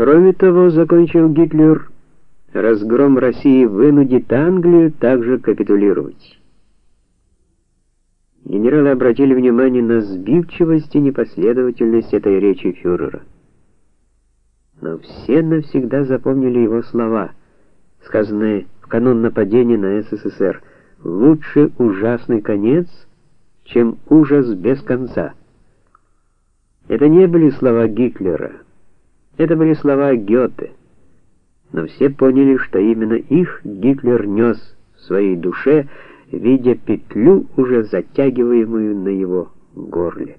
Кроме того, закончил Гитлер, разгром России вынудит Англию также капитулировать. Генералы обратили внимание на сбивчивость и непоследовательность этой речи фюрера. Но все навсегда запомнили его слова, сказанные в канун нападения на СССР: "Лучше ужасный конец, чем ужас без конца". Это не были слова Гитлера. Это были слова Гёте. Но все поняли, что именно их Гитлер нес в своей душе, видя петлю, уже затягиваемую на его горле.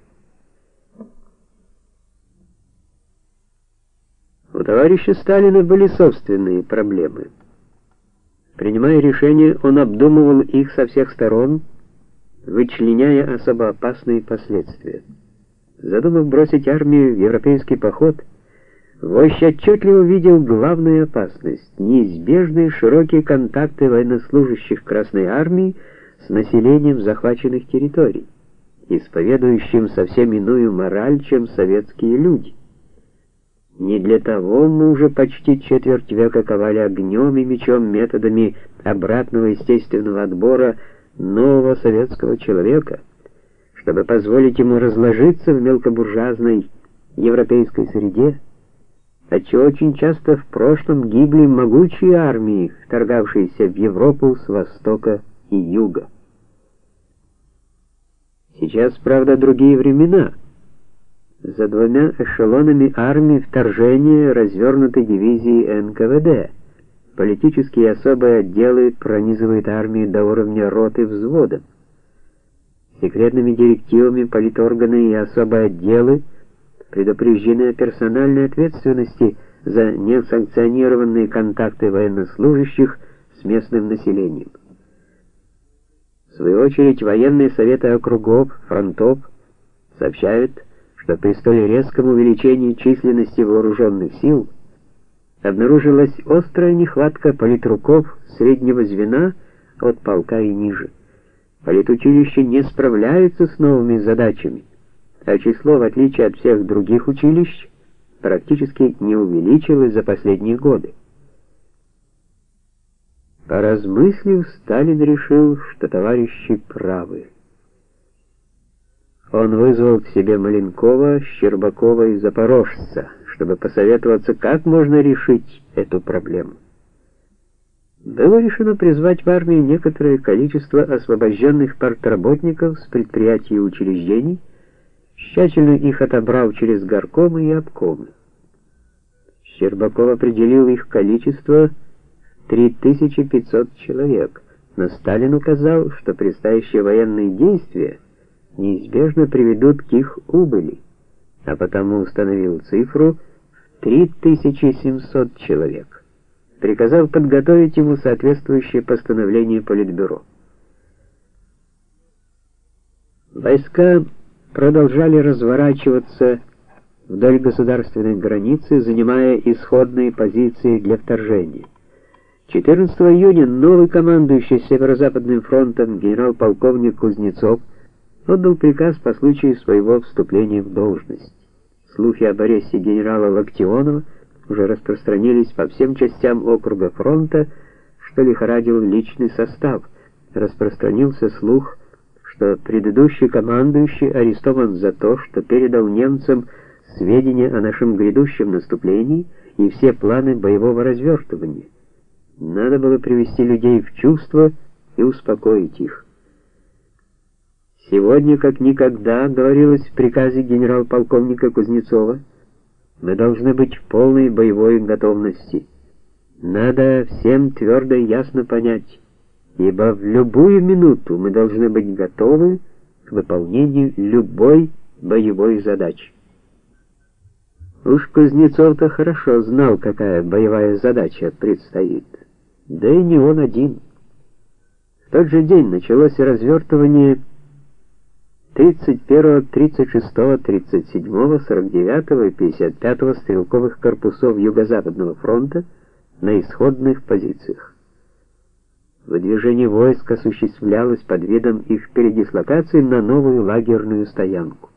У товарища Сталина были собственные проблемы. Принимая решения, он обдумывал их со всех сторон, вычленяя особо опасные последствия. Задумав бросить армию в европейский поход, Вождь отчетливо видел главную опасность — неизбежные широкие контакты военнослужащих Красной Армии с населением захваченных территорий, исповедующим совсем иную мораль, чем советские люди. Не для того мы уже почти четверть века ковали огнем и мечом методами обратного естественного отбора нового советского человека, чтобы позволить ему разложиться в мелкобуржуазной европейской среде, отчего очень часто в прошлом гибли могучие армии, вторгавшиеся в Европу с востока и юга. Сейчас, правда, другие времена. За двумя эшелонами армии вторжения развернуты дивизии НКВД. Политические особые отделы пронизывают армию до уровня роты взвода. Секретными директивами политорганы и особые отделы предупреждены о персональной ответственности за несанкционированные контакты военнослужащих с местным населением. В свою очередь, военные советы округов, фронтов сообщают, что при столь резком увеличении численности вооруженных сил обнаружилась острая нехватка политруков среднего звена от полка и ниже. Политучилища не справляются с новыми задачами а число, в отличие от всех других училищ, практически не увеличилось за последние годы. Поразмыслив, Сталин решил, что товарищи правы. Он вызвал к себе Маленкова, Щербакова и Запорожца, чтобы посоветоваться, как можно решить эту проблему. Было решено призвать в армию некоторое количество освобожденных партработников с предприятий и учреждений, тщательно их отобрал через горкомы и обкомы. Щербаков определил их количество 3500 человек, но Сталин указал, что предстоящие военные действия неизбежно приведут к их убыли, а потому установил цифру в 3700 человек, приказав подготовить ему соответствующее постановление Политбюро. Войска продолжали разворачиваться вдоль государственной границы, занимая исходные позиции для вторжения. 14 июня новый командующий Северо-Западным фронтом генерал-полковник Кузнецов отдал приказ по случаю своего вступления в должность. Слухи об аресте генерала Локтионова уже распространились по всем частям округа фронта, что лихорадил личный состав. Распространился слух что предыдущий командующий арестован за то, что передал немцам сведения о нашем грядущем наступлении и все планы боевого развертывания. Надо было привести людей в чувство и успокоить их. Сегодня, как никогда, говорилось в приказе генерал-полковника Кузнецова, мы должны быть в полной боевой готовности. Надо всем твердо и ясно понять, ибо в любую минуту мы должны быть готовы к выполнению любой боевой задачи. Уж Кузнецов-то хорошо знал, какая боевая задача предстоит. Да и не он один. В тот же день началось развертывание 31, 36, 37, 49 и 55 стрелковых корпусов Юго-Западного фронта на исходных позициях. Выдвижение войск осуществлялось под видом их передислокации на новую лагерную стоянку.